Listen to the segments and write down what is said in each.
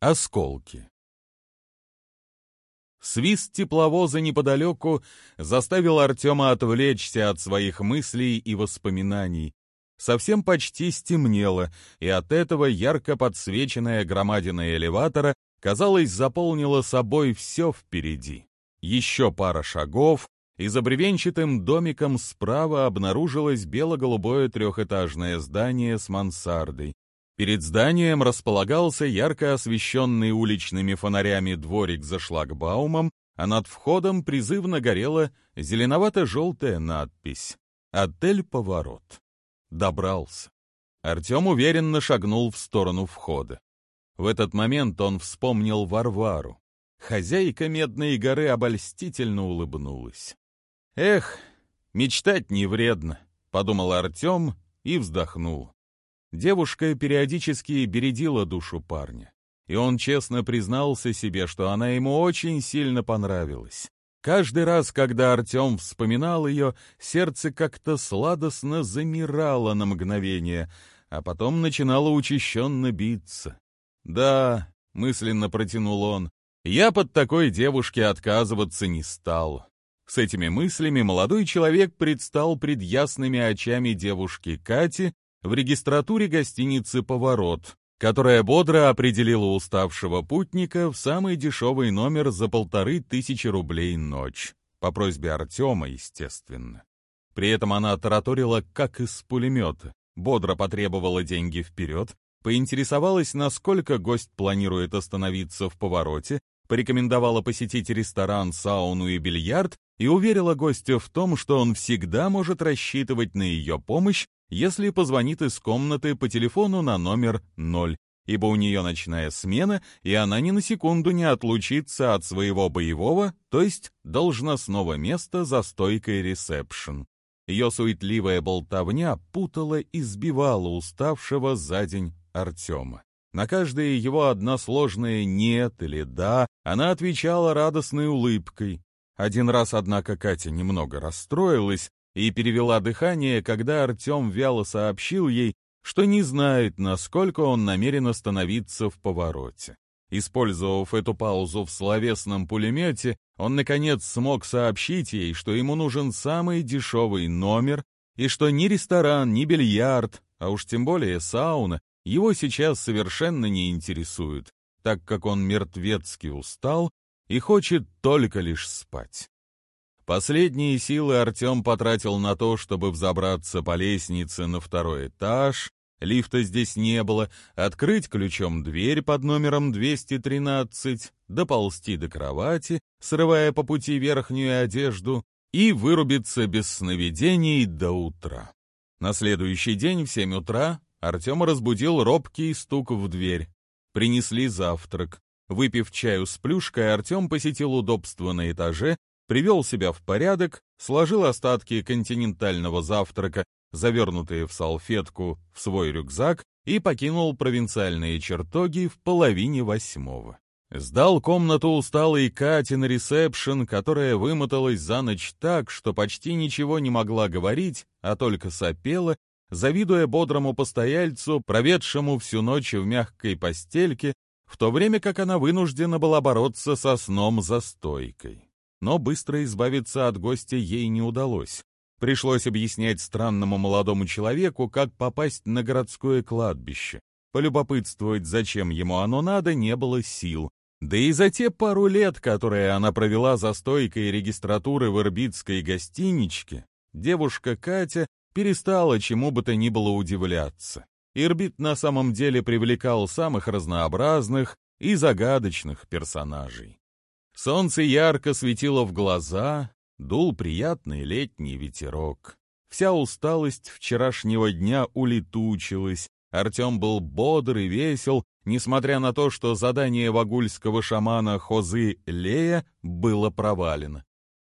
Осколки. Свист тепловоза неподалеку заставил Артема отвлечься от своих мыслей и воспоминаний. Совсем почти стемнело, и от этого ярко подсвеченная громадина элеватора, казалось, заполнила собой все впереди. Еще пара шагов, и за бревенчатым домиком справа обнаружилось бело-голубое трехэтажное здание с мансардой. Перед зданием располагался ярко освещенный уличными фонарями дворик за шлагбаумом, а над входом призывно горела зеленовато-желтая надпись «Отель Поворот». Добрался. Артем уверенно шагнул в сторону входа. В этот момент он вспомнил Варвару. Хозяйка Медной горы обольстительно улыбнулась. «Эх, мечтать не вредно», — подумал Артем и вздохнул. Девушка периодически бередила душу парня, и он честно признался себе, что она ему очень сильно понравилась. Каждый раз, когда Артем вспоминал ее, сердце как-то сладостно замирало на мгновение, а потом начинало учащенно биться. «Да», — мысленно протянул он, — «я под такой девушке отказываться не стал». С этими мыслями молодой человек предстал пред ясными очами девушки Кати в регистратуре гостиницы «Поворот», которая бодро определила уставшего путника в самый дешевый номер за полторы тысячи рублей ночь. По просьбе Артема, естественно. При этом она тараторила как из пулемета, бодро потребовала деньги вперед, поинтересовалась, насколько гость планирует остановиться в повороте, порекомендовала посетить ресторан, сауну и бильярд и уверила гостя в том, что он всегда может рассчитывать на ее помощь если позвонит из комнаты по телефону на номер 0, ибо у нее ночная смена, и она ни на секунду не отлучится от своего боевого, то есть должностного места за стойкой ресепшн. Ее суетливая болтовня путала и сбивала уставшего за день Артема. На каждое его односложное «нет» или «да» она отвечала радостной улыбкой. Один раз, однако, Катя немного расстроилась и перевела дыхание, когда Артем вяло сообщил ей, что не знает, насколько он намерен остановиться в повороте. Использовав эту паузу в словесном пулемете, он, наконец, смог сообщить ей, что ему нужен самый дешевый номер, и что ни ресторан, ни бильярд, а уж тем более сауна, его сейчас совершенно не интересуют, так как он мертвецки устал и хочет только лишь спать. Последние силы Артем потратил на то, чтобы взобраться по лестнице на второй этаж, лифта здесь не было, открыть ключом дверь под номером 213, доползти до кровати, срывая по пути верхнюю одежду, и вырубиться без сновидений до утра. На следующий день в семь утра Артема разбудил робкий стук в дверь. Принесли завтрак. Выпив чаю с плюшкой, Артем посетил удобство на этаже привел себя в порядок, сложил остатки континентального завтрака, завернутые в салфетку, в свой рюкзак и покинул провинциальные чертоги в половине восьмого. Сдал комнату усталой Кате на ресепшн, которая вымоталась за ночь так, что почти ничего не могла говорить, а только сопела, завидуя бодрому постояльцу, проведшему всю ночь в мягкой постельке, в то время как она вынуждена была бороться со сном за стойкой но быстро избавиться от гостя ей не удалось. Пришлось объяснять странному молодому человеку, как попасть на городское кладбище. Полюбопытствовать, зачем ему оно надо, не было сил. Да и за те пару лет, которые она провела за стойкой регистратуры в ирбитской гостиничке, девушка Катя перестала чему бы то ни было удивляться. Ирбит на самом деле привлекал самых разнообразных и загадочных персонажей. Солнце ярко светило в глаза, дул приятный летний ветерок. Вся усталость вчерашнего дня улетучилась, Артем был бодр и весел, несмотря на то, что задание вагульского шамана Хозы Лея было провалено.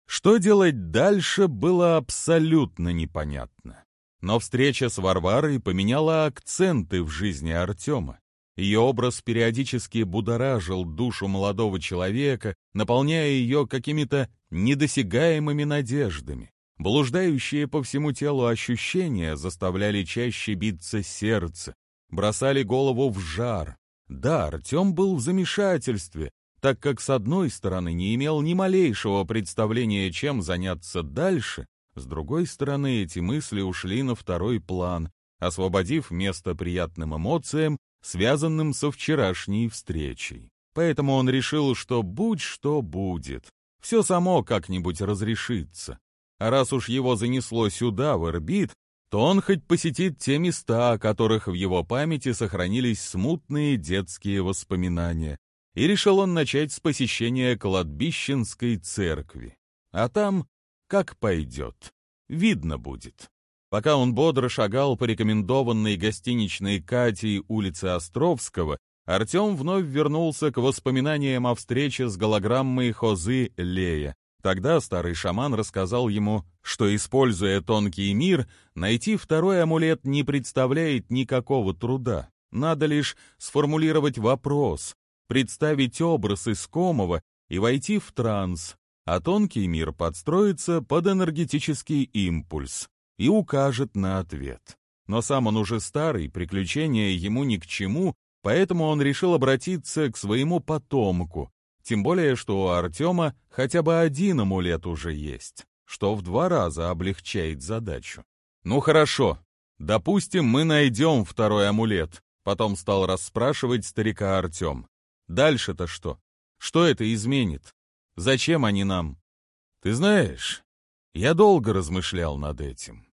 Что делать дальше, было абсолютно непонятно. Но встреча с Варварой поменяла акценты в жизни Артема. Ее образ периодически будоражил душу молодого человека, наполняя ее какими-то недосягаемыми надеждами. Блуждающие по всему телу ощущения заставляли чаще биться сердце, бросали голову в жар. Да, Артем был в замешательстве, так как с одной стороны не имел ни малейшего представления, чем заняться дальше, с другой стороны эти мысли ушли на второй план, освободив место приятным эмоциям, связанным со вчерашней встречей. Поэтому он решил, что будь что будет, все само как-нибудь разрешится. А раз уж его занесло сюда, в Эрбит, то он хоть посетит те места, о которых в его памяти сохранились смутные детские воспоминания. И решил он начать с посещения кладбищенской церкви. А там как пойдет, видно будет. Пока он бодро шагал по рекомендованной гостиничной Катей улице Островского, Артем вновь вернулся к воспоминаниям о встрече с голограммой Хозы Лея. Тогда старый шаман рассказал ему, что, используя тонкий мир, найти второй амулет не представляет никакого труда. Надо лишь сформулировать вопрос, представить образ искомого и войти в транс, а тонкий мир подстроится под энергетический импульс и укажет на ответ. Но сам он уже старый, приключения ему ни к чему, поэтому он решил обратиться к своему потомку, тем более, что у Артема хотя бы один амулет уже есть, что в два раза облегчает задачу. «Ну хорошо, допустим, мы найдем второй амулет», потом стал расспрашивать старика Артем. «Дальше-то что? Что это изменит? Зачем они нам?» «Ты знаешь, я долго размышлял над этим.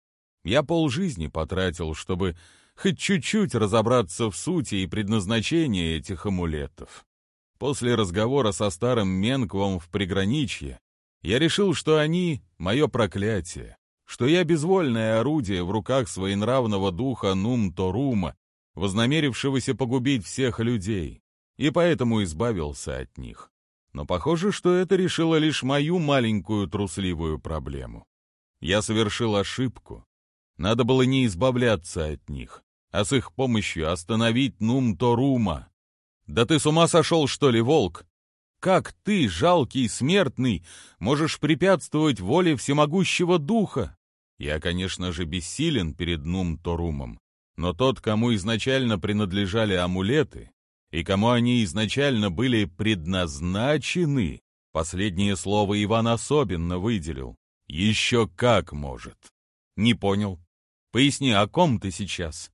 Я полжизни потратил, чтобы хоть чуть-чуть разобраться в сути и предназначении этих амулетов. После разговора со старым Менквом в приграничье я решил, что они — мое проклятие, что я безвольное орудие в руках своенравного духа Нум-Торума, вознамерившегося погубить всех людей, и поэтому избавился от них. Но похоже, что это решило лишь мою маленькую трусливую проблему. Я совершил ошибку, надо было не избавляться от них, а с их помощью остановить Нум-Торума. Да ты с ума сошел, что ли, волк? Как ты, жалкий смертный, можешь препятствовать воле всемогущего духа? Я, конечно же, бессилен перед Нум-Торумом, но тот, кому изначально принадлежали амулеты, и кому они изначально были предназначены, последнее слово Иван особенно выделил. Еще как может. Не понял. Поясни, о ком ты сейчас?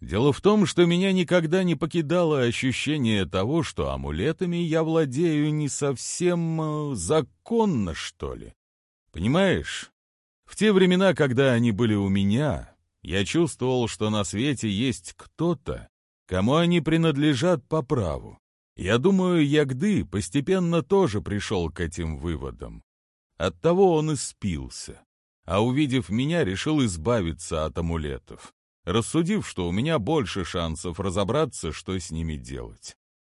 Дело в том, что меня никогда не покидало ощущение того, что амулетами я владею не совсем э, законно, что ли. Понимаешь, в те времена, когда они были у меня, я чувствовал, что на свете есть кто-то, кому они принадлежат по праву. Я думаю, Ягды постепенно тоже пришел к этим выводам. Оттого он и спился а увидев меня, решил избавиться от амулетов, рассудив, что у меня больше шансов разобраться, что с ними делать.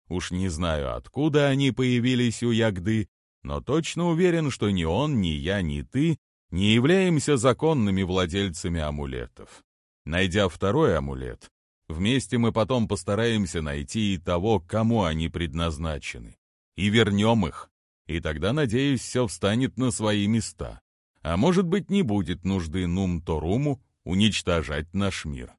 Уж не знаю, откуда они появились у Ягды, но точно уверен, что ни он, ни я, ни ты не являемся законными владельцами амулетов. Найдя второй амулет, вместе мы потом постараемся найти и того, кому они предназначены, и вернем их, и тогда, надеюсь, все встанет на свои места а может быть не будет нужды Нум-Торуму уничтожать наш мир.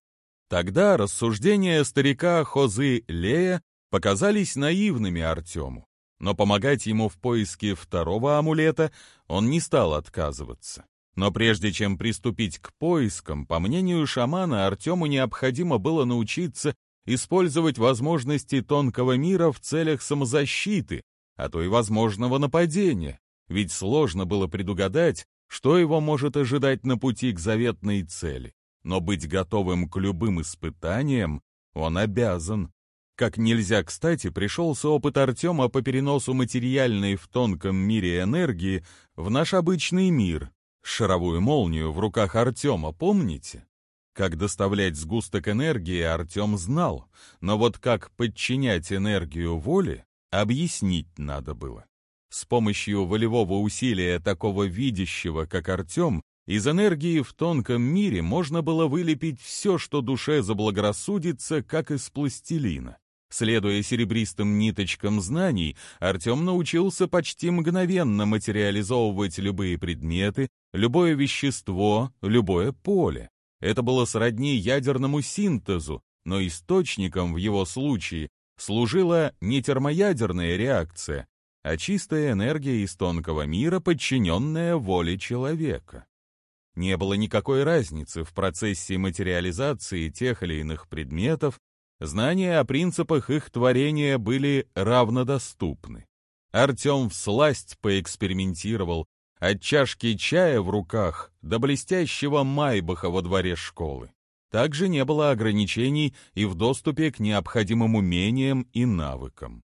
Тогда рассуждения старика Хозы Лея показались наивными Артему, но помогать ему в поиске второго амулета он не стал отказываться. Но прежде чем приступить к поискам, по мнению шамана, Артему необходимо было научиться использовать возможности тонкого мира в целях самозащиты, а то и возможного нападения, ведь сложно было предугадать, что его может ожидать на пути к заветной цели, но быть готовым к любым испытаниям он обязан. Как нельзя кстати пришелся опыт Артема по переносу материальной в тонком мире энергии в наш обычный мир. Шаровую молнию в руках Артема, помните? Как доставлять сгусток энергии Артем знал, но вот как подчинять энергию воле, объяснить надо было. С помощью волевого усилия такого видящего, как Артем, из энергии в тонком мире можно было вылепить все, что душе заблагорассудится, как из пластилина. Следуя серебристым ниточкам знаний, Артем научился почти мгновенно материализовывать любые предметы, любое вещество, любое поле. Это было сродни ядерному синтезу, но источником в его случае служила не термоядерная реакция, а чистая энергия из тонкого мира, подчиненная воле человека. Не было никакой разницы в процессе материализации тех или иных предметов, знания о принципах их творения были равнодоступны. Артем всласть поэкспериментировал от чашки чая в руках до блестящего майбаха во дворе школы. Также не было ограничений и в доступе к необходимым умениям и навыкам.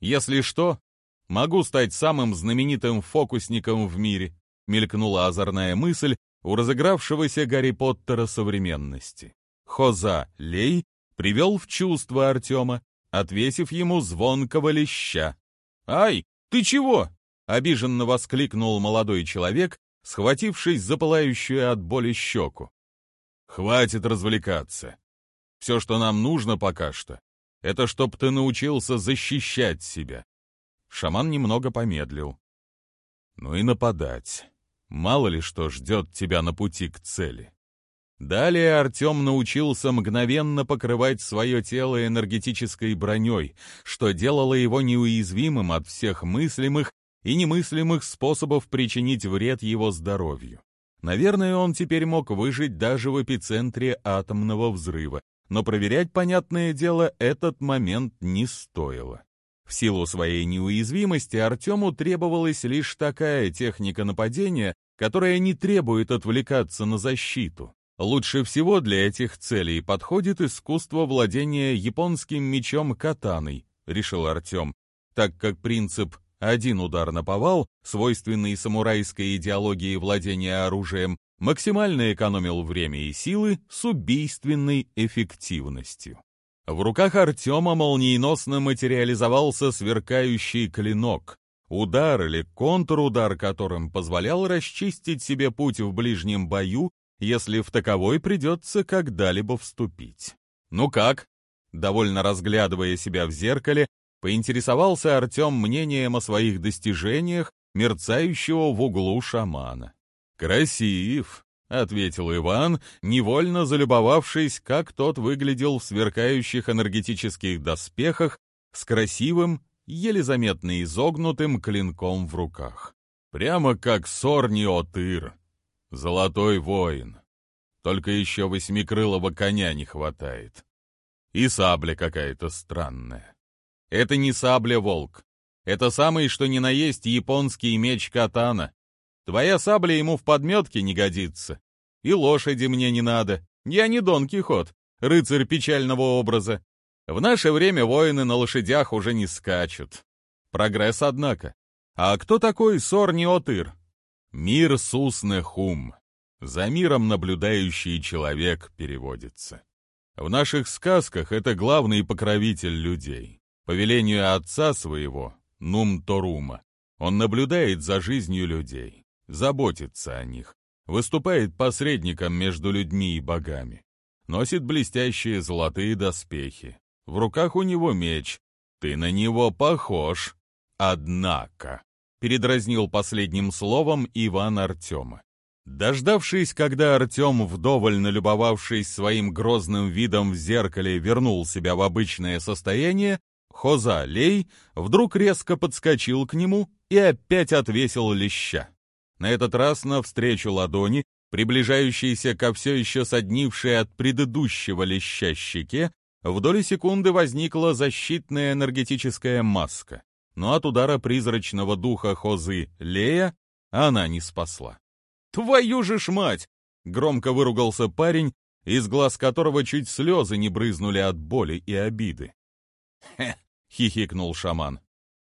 Если что, могу стать самым знаменитым фокусником в мире, мелькнула озорная мысль у разыгравшегося Гарри Поттера современности. Хоза Лей привел в чувство Артема, отвесив ему звонкого леща. «Ай, ты чего?» — обиженно воскликнул молодой человек, схватившись за пылающую от боли щеку. Хватит развлекаться. Все, что нам нужно пока что, это чтоб ты научился защищать себя. Шаман немного помедлил. Ну и нападать. Мало ли что ждет тебя на пути к цели. Далее Артем научился мгновенно покрывать свое тело энергетической броней, что делало его неуязвимым от всех мыслимых и немыслимых способов причинить вред его здоровью. Наверное, он теперь мог выжить даже в эпицентре атомного взрыва, но проверять, понятное дело, этот момент не стоило. В силу своей неуязвимости Артему требовалась лишь такая техника нападения, которая не требует отвлекаться на защиту. Лучше всего для этих целей подходит искусство владения японским мечом катаной, решил Артем, так как принцип один удар на повал, свойственный самурайской идеологии владения оружием, максимально экономил время и силы с убийственной эффективностью. В руках Артема молниеносно материализовался сверкающий клинок, удар или контрудар которым позволял расчистить себе путь в ближнем бою, если в таковой придется когда-либо вступить. «Ну как?» Довольно разглядывая себя в зеркале, поинтересовался Артем мнением о своих достижениях мерцающего в углу шамана. «Красив», — ответил Иван, невольно залюбовавшись, как тот выглядел в сверкающих энергетических доспехах с красивым, еле заметно изогнутым клинком в руках. Прямо как Сорниотыр, золотой воин. Только еще восьмикрылого коня не хватает. И сабля какая-то странная. Это не сабля-волк. Это самый, что ни на есть, японский меч катана. Твоя сабля ему в подметке не годится. И лошади мне не надо. Я не Дон Кихот, рыцарь печального образа. В наше время воины на лошадях уже не скачут. Прогресс, однако. А кто такой Сорниотыр? Мир Сусне Хум. За миром наблюдающий человек переводится. В наших сказках это главный покровитель людей. По велению отца своего, Нум-Торума, он наблюдает за жизнью людей, заботится о них, выступает посредником между людьми и богами, носит блестящие золотые доспехи, в руках у него меч, ты на него похож, однако, передразнил последним словом Иван Артема. Дождавшись, когда Артем, вдоволь налюбовавшись своим грозным видом в зеркале, вернул себя в обычное состояние, Хоза Лей вдруг резко подскочил к нему и опять отвесил леща. На этот раз навстречу ладони, приближающейся ко все еще соднившей от предыдущего леща щеке, в доли секунды возникла защитная энергетическая маска, но от удара призрачного духа Хозы Лея она не спасла. «Твою же ж мать!» — громко выругался парень, из глаз которого чуть слезы не брызнули от боли и обиды. «Хе!» — хихикнул шаман.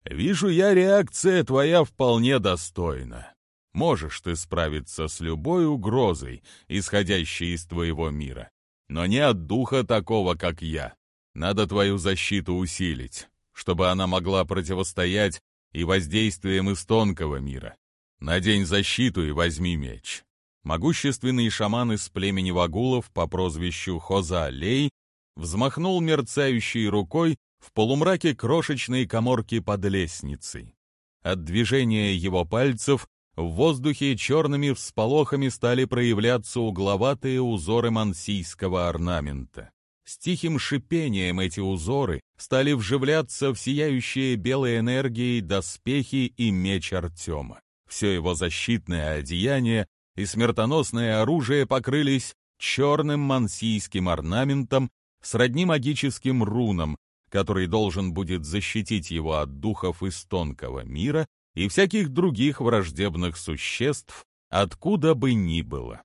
«Вижу я, реакция твоя вполне достойна. Можешь ты справиться с любой угрозой, исходящей из твоего мира. Но не от духа такого, как я. Надо твою защиту усилить, чтобы она могла противостоять и воздействием из тонкого мира. Надень защиту и возьми меч». Могущественный шаман из племени Вагулов по прозвищу Хоза Лей взмахнул мерцающей рукой, в полумраке крошечной коморки под лестницей. От движения его пальцев в воздухе черными всполохами стали проявляться угловатые узоры мансийского орнамента. С тихим шипением эти узоры, стали вживляться в сияющие белой энергией доспехи и меч Артема. Все его защитное одеяние и смертоносное оружие покрылись черным мансийским орнаментом сродни магическим рунам, который должен будет защитить его от духов из тонкого мира и всяких других враждебных существ, откуда бы ни было.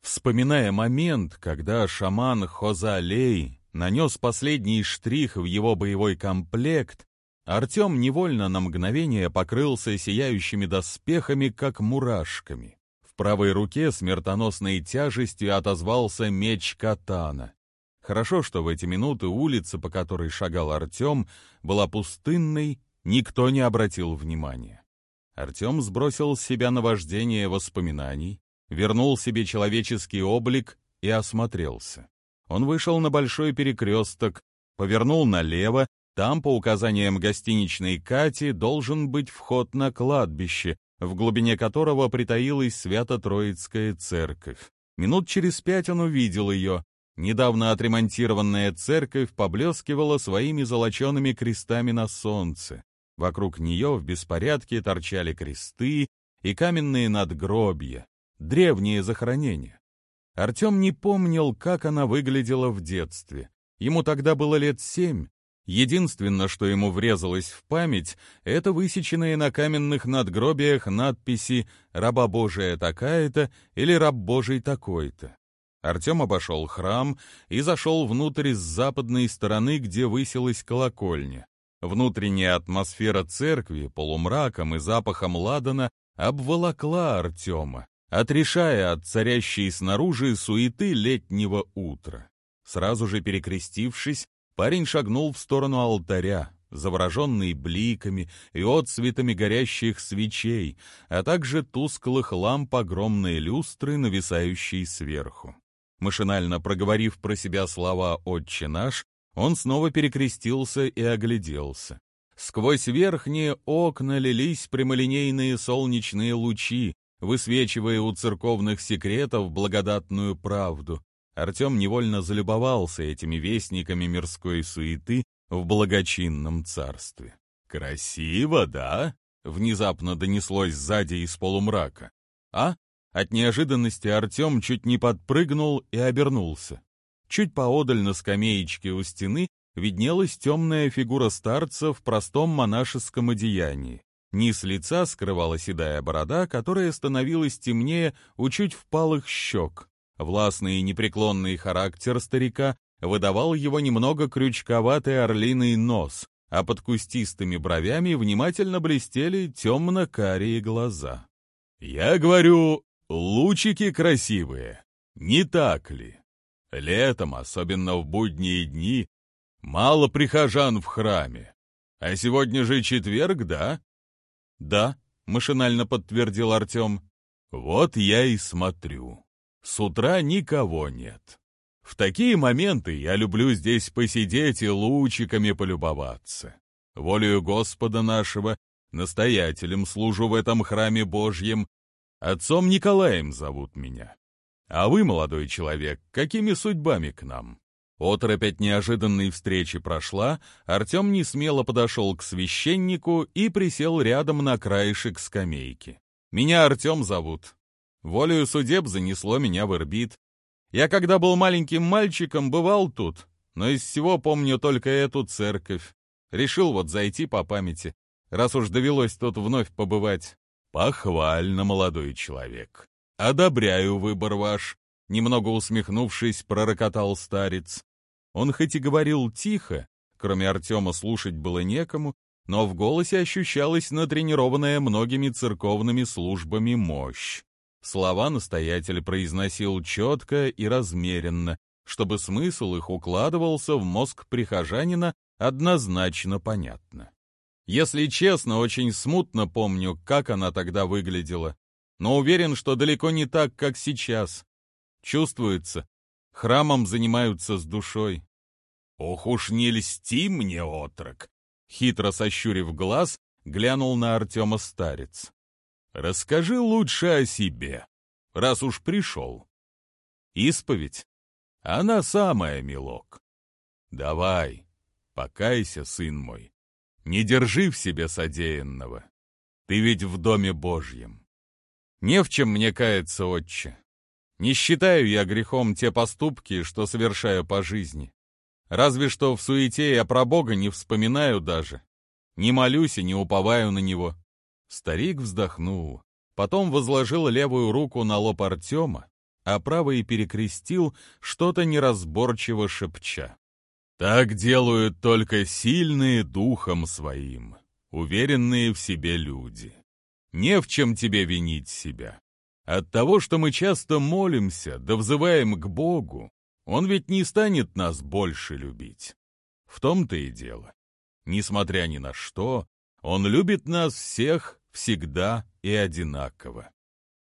Вспоминая момент, когда шаман Хозалей нанес последний штрих в его боевой комплект, Артем невольно на мгновение покрылся сияющими доспехами, как мурашками. В правой руке смертоносной тяжестью отозвался меч катана. Хорошо, что в эти минуты улица, по которой шагал Артем, была пустынной, никто не обратил внимания. Артем сбросил с себя наваждение воспоминаний, вернул себе человеческий облик и осмотрелся. Он вышел на большой перекресток, повернул налево, там, по указаниям гостиничной Кати, должен быть вход на кладбище, в глубине которого притаилась Свято-Троицкая церковь. Минут через пять он увидел ее. Недавно отремонтированная церковь поблескивала своими золочеными крестами на солнце. Вокруг нее в беспорядке торчали кресты и каменные надгробья, древние захоронения. Артем не помнил, как она выглядела в детстве. Ему тогда было лет семь. Единственное, что ему врезалось в память, это высеченные на каменных надгробиях надписи «Раба Божия такая-то» или «Раб Божий такой-то». Артем обошел храм и зашел внутрь с западной стороны, где высилась колокольня. Внутренняя атмосфера церкви полумраком и запахом ладана обволокла Артема, отрешая от царящей снаружи суеты летнего утра. Сразу же перекрестившись, парень шагнул в сторону алтаря, завороженный бликами и отсветами горящих свечей, а также тусклых ламп огромной люстры, нависающей сверху. Машинально проговорив про себя слова «Отче наш», он снова перекрестился и огляделся. Сквозь верхние окна лились прямолинейные солнечные лучи, высвечивая у церковных секретов благодатную правду. Артем невольно залюбовался этими вестниками мирской суеты в благочинном царстве. «Красиво, да?» — внезапно донеслось сзади из полумрака. «А?» От неожиданности Артем чуть не подпрыгнул и обернулся. Чуть поодаль на скамеечке у стены виднелась темная фигура старца в простом монашеском одеянии. Низ лица скрывала седая борода, которая становилась темнее у чуть впалых щек. Властный и непреклонный характер старика выдавал его немного крючковатый орлиный нос, а под кустистыми бровями внимательно блестели темно-карие глаза. «Я говорю, лучики красивые, не так ли? Летом, особенно в будние дни, мало прихожан в храме. А сегодня же четверг, да? «Да», — машинально подтвердил Артем. «Вот я и смотрю. С утра никого нет. В такие моменты я люблю здесь посидеть и лучиками полюбоваться. Волею Господа нашего, настоятелем служу в этом храме Божьем. Отцом Николаем зовут меня. А вы, молодой человек, какими судьбами к нам?» Оторопь от неожиданной встречи прошла, Артем несмело подошел к священнику и присел рядом на краешек скамейки. «Меня Артем зовут. Волею судеб занесло меня в Ирбит. Я, когда был маленьким мальчиком, бывал тут, но из всего помню только эту церковь. Решил вот зайти по памяти, раз уж довелось тут вновь побывать. Похвально, молодой человек. Одобряю выбор ваш», — немного усмехнувшись, пророкотал старец. Он хоть и говорил тихо, кроме Артема слушать было некому, но в голосе ощущалась натренированная многими церковными службами мощь. Слова настоятель произносил четко и размеренно, чтобы смысл их укладывался в мозг прихожанина однозначно понятно. Если честно, очень смутно помню, как она тогда выглядела, но уверен, что далеко не так, как сейчас. Чувствуется, Храмом занимаются с душой. Ох уж не льсти мне, отрок! Хитро сощурив глаз, глянул на Артема старец. Расскажи лучше о себе, раз уж пришел. Исповедь? Она самая, милок. Давай, покайся, сын мой. Не держи в себе содеянного. Ты ведь в доме Божьем. Не в чем мне каяться, отче. Не считаю я грехом те поступки, что совершаю по жизни. Разве что в суете я про Бога не вспоминаю даже. Не молюсь и не уповаю на Него. Старик вздохнул, потом возложил левую руку на лоб Артема, а правой перекрестил, что-то неразборчиво шепча. Так делают только сильные духом своим, уверенные в себе люди. Не в чем тебе винить себя. От того, что мы часто молимся, да взываем к Богу, Он ведь не станет нас больше любить. В том-то и дело. Несмотря ни на что, Он любит нас всех всегда и одинаково.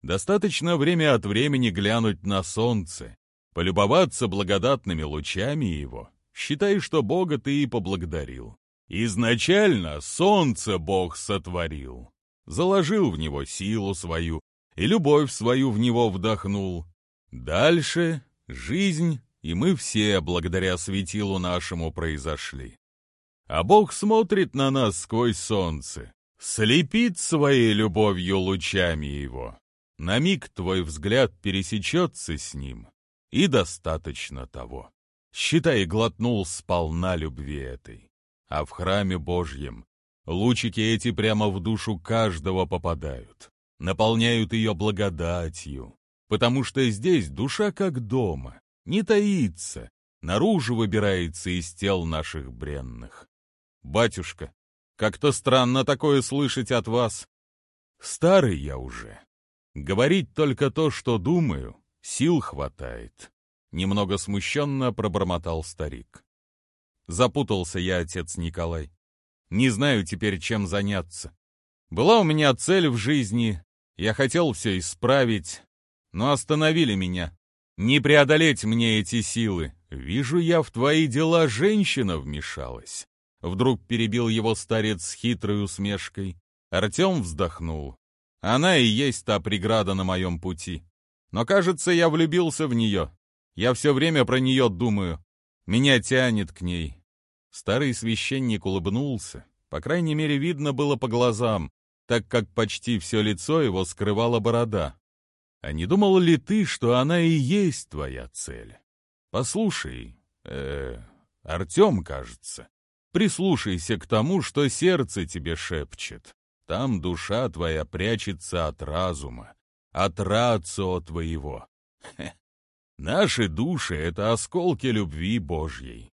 Достаточно время от времени глянуть на солнце, полюбоваться благодатными лучами его, считай, что Бога ты и поблагодарил. Изначально солнце Бог сотворил, заложил в него силу свою и любовь свою в него вдохнул. Дальше жизнь, и мы все благодаря светилу нашему произошли. А Бог смотрит на нас сквозь солнце, слепит своей любовью лучами его. На миг твой взгляд пересечется с ним, и достаточно того считай, глотнул сполна любви этой. А в храме Божьем лучики эти прямо в душу каждого попадают, наполняют ее благодатью, потому что здесь душа как дома, не таится, наружу выбирается из тел наших бренных. Батюшка, как-то странно такое слышать от вас. Старый я уже. Говорить только то, что думаю, сил хватает. Немного смущенно пробормотал старик. Запутался я, отец Николай. Не знаю теперь, чем заняться. Была у меня цель в жизни, я хотел все исправить, но остановили меня. Не преодолеть мне эти силы. Вижу я, в твои дела женщина вмешалась. Вдруг перебил его старец с хитрой усмешкой. Артем вздохнул. Она и есть та преграда на моем пути. Но, кажется, я влюбился в нее. Я все время про нее думаю. Меня тянет к ней». Старый священник улыбнулся. По крайней мере, видно было по глазам, так как почти все лицо его скрывала борода. «А не думал ли ты, что она и есть твоя цель? Послушай, э, Артем, кажется, прислушайся к тому, что сердце тебе шепчет. Там душа твоя прячется от разума, от рацио твоего. Хе, Наши души — это осколки любви Божьей.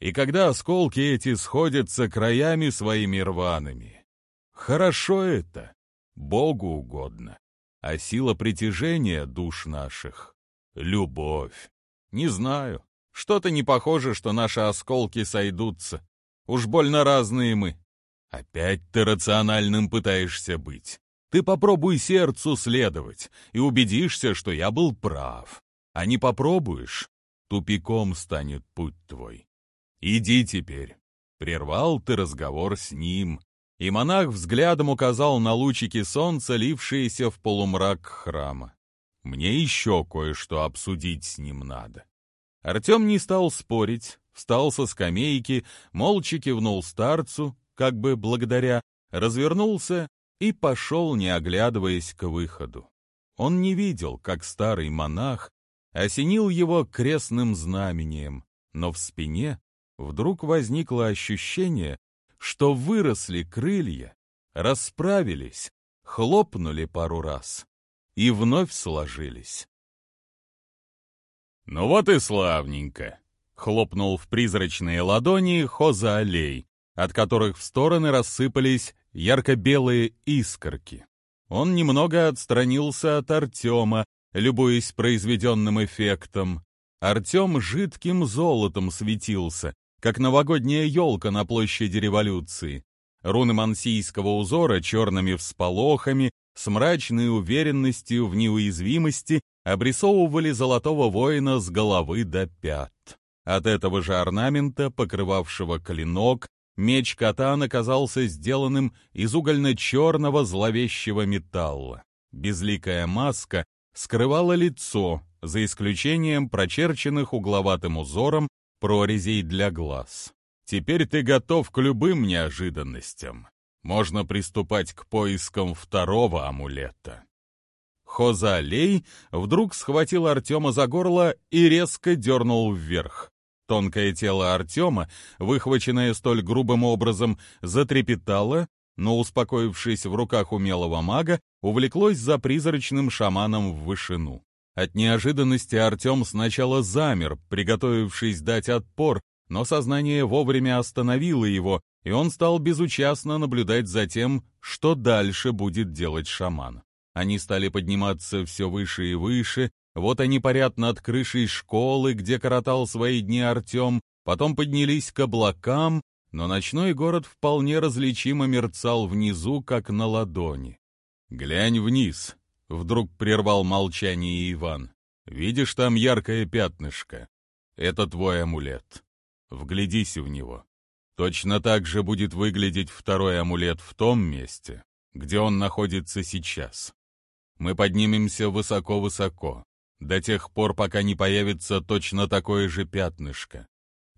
И когда осколки эти сходятся краями своими рваными, хорошо это, Богу угодно. А сила притяжения душ наших — любовь. Не знаю, что-то не похоже, что наши осколки сойдутся. Уж больно разные мы. Опять ты рациональным пытаешься быть. Ты попробуй сердцу следовать и убедишься, что я был прав. А не попробуешь, тупиком станет путь твой. Иди теперь. Прервал ты разговор с ним, и монах взглядом указал на лучики солнца, лившиеся в полумрак храма. Мне еще кое-что обсудить с ним надо. Артем не стал спорить, встал со скамейки, молча кивнул старцу, как бы благодаря, развернулся и пошел, не оглядываясь к выходу. Он не видел, как старый монах осенил его крестным знамением, но в спине вдруг возникло ощущение, что выросли крылья, расправились, хлопнули пару раз и вновь сложились. «Ну вот и славненько!» — хлопнул в призрачные ладони Хоза Алей, от которых в стороны рассыпались ярко-белые искорки. Он немного отстранился от Артема, любуясь произведенным эффектом. Артем жидким золотом светился, как новогодняя елка на площади революции. Руны мансийского узора черными всполохами, с мрачной уверенностью в неуязвимости обрисовывали золотого воина с головы до пят. От этого же орнамента, покрывавшего клинок, меч катан оказался сделанным из угольно-черного зловещего металла. Безликая маска скрывало лицо, за исключением прочерченных угловатым узором прорезей для глаз. Теперь ты готов к любым неожиданностям. Можно приступать к поискам второго амулета. Хозалей вдруг схватил Артема за горло и резко дернул вверх. Тонкое тело Артема, выхваченное столь грубым образом, затрепетало, но, успокоившись в руках умелого мага, увлеклось за призрачным шаманом в вышину. От неожиданности Артем сначала замер, приготовившись дать отпор, но сознание вовремя остановило его, и он стал безучастно наблюдать за тем, что дальше будет делать шаман. Они стали подниматься все выше и выше, вот они парят над крышей школы, где коротал свои дни Артем, потом поднялись к облакам, но ночной город вполне различимо мерцал внизу, как на ладони. «Глянь вниз», — вдруг прервал молчание Иван. «Видишь там яркое пятнышко? Это твой амулет. Вглядись в него. Точно так же будет выглядеть второй амулет в том месте, где он находится сейчас. Мы поднимемся высоко-высоко, до тех пор, пока не появится точно такое же пятнышко.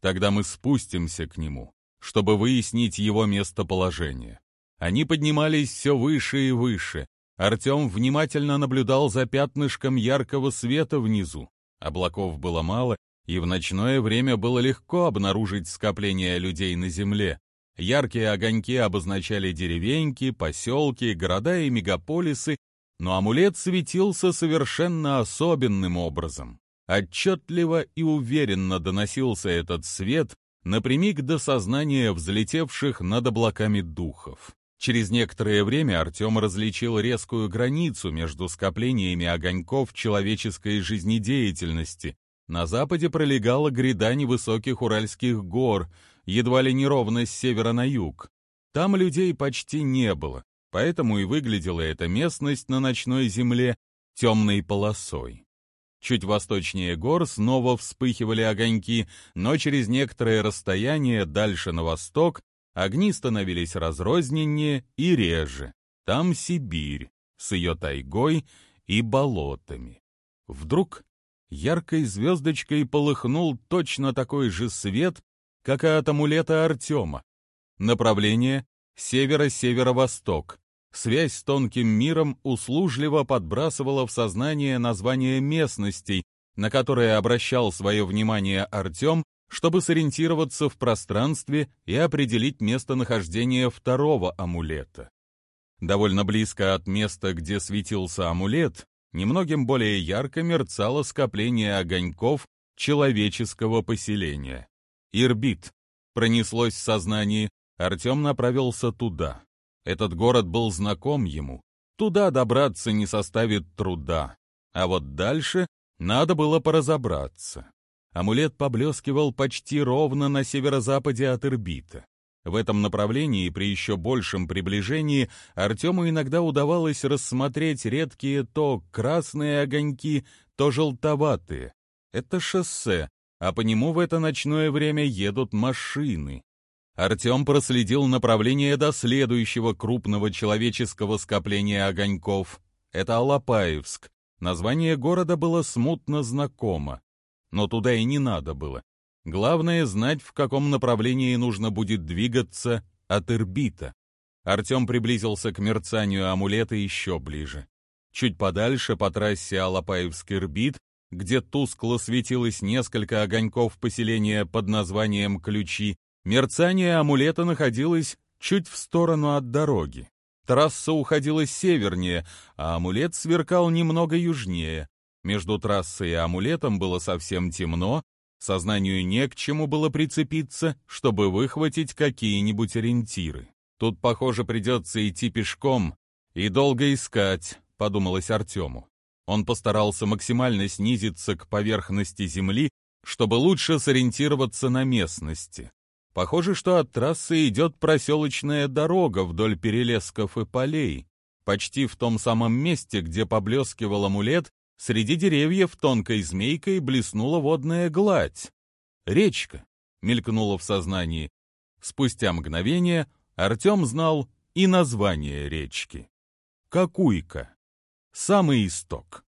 Тогда мы спустимся к нему, чтобы выяснить его местоположение. Они поднимались все выше и выше. Артем внимательно наблюдал за пятнышком яркого света внизу. Облаков было мало, и в ночное время было легко обнаружить скопление людей на земле. Яркие огоньки обозначали деревеньки, поселки, города и мегаполисы, но амулет светился совершенно особенным образом. Отчетливо и уверенно доносился этот свет напрямик до сознания взлетевших над облаками духов. Через некоторое время Артем различил резкую границу между скоплениями огоньков человеческой жизнедеятельности. На западе пролегала гряда невысоких Уральских гор, едва ли не ровно с севера на юг. Там людей почти не было, поэтому и выглядела эта местность на ночной земле темной полосой. Чуть восточнее гор снова вспыхивали огоньки, но через некоторое расстояние дальше на восток огни становились разрозненнее и реже. Там Сибирь с ее тайгой и болотами. Вдруг яркой звездочкой полыхнул точно такой же свет, как и от амулета Артема. Направление — северо-северо-восток. Связь с тонким миром услужливо подбрасывала в сознание название местностей, на которые обращал свое внимание Артем, чтобы сориентироваться в пространстве и определить местонахождение второго амулета. Довольно близко от места, где светился амулет, немногим более ярко мерцало скопление огоньков человеческого поселения. Ирбит. Пронеслось в сознании, Артем направился туда. Этот город был знаком ему. Туда добраться не составит труда. А вот дальше надо было поразобраться. Амулет поблескивал почти ровно на северо-западе от Ирбита. В этом направлении при еще большем приближении Артему иногда удавалось рассмотреть редкие то красные огоньки, то желтоватые. Это шоссе, а по нему в это ночное время едут машины. Артем проследил направление до следующего крупного человеческого скопления огоньков. Это Алапаевск. Название города было смутно знакомо. Но туда и не надо было. Главное знать, в каком направлении нужно будет двигаться от Ирбита. Артем приблизился к мерцанию амулета еще ближе. Чуть подальше по трассе Алапаевск-Ирбит, где тускло светилось несколько огоньков поселения под названием Ключи, Мерцание амулета находилось чуть в сторону от дороги. Трасса уходила севернее, а амулет сверкал немного южнее. Между трассой и амулетом было совсем темно, сознанию не к чему было прицепиться, чтобы выхватить какие-нибудь ориентиры. Тут, похоже, придется идти пешком и долго искать, подумалось Артему. Он постарался максимально снизиться к поверхности земли, чтобы лучше сориентироваться на местности. Похоже, что от трассы идет проселочная дорога вдоль перелесков и полей. Почти в том самом месте, где поблескивал амулет, среди деревьев тонкой змейкой блеснула водная гладь. «Речка», — мелькнула в сознании. Спустя мгновение Артем знал и название речки. Какуйка. Самый исток.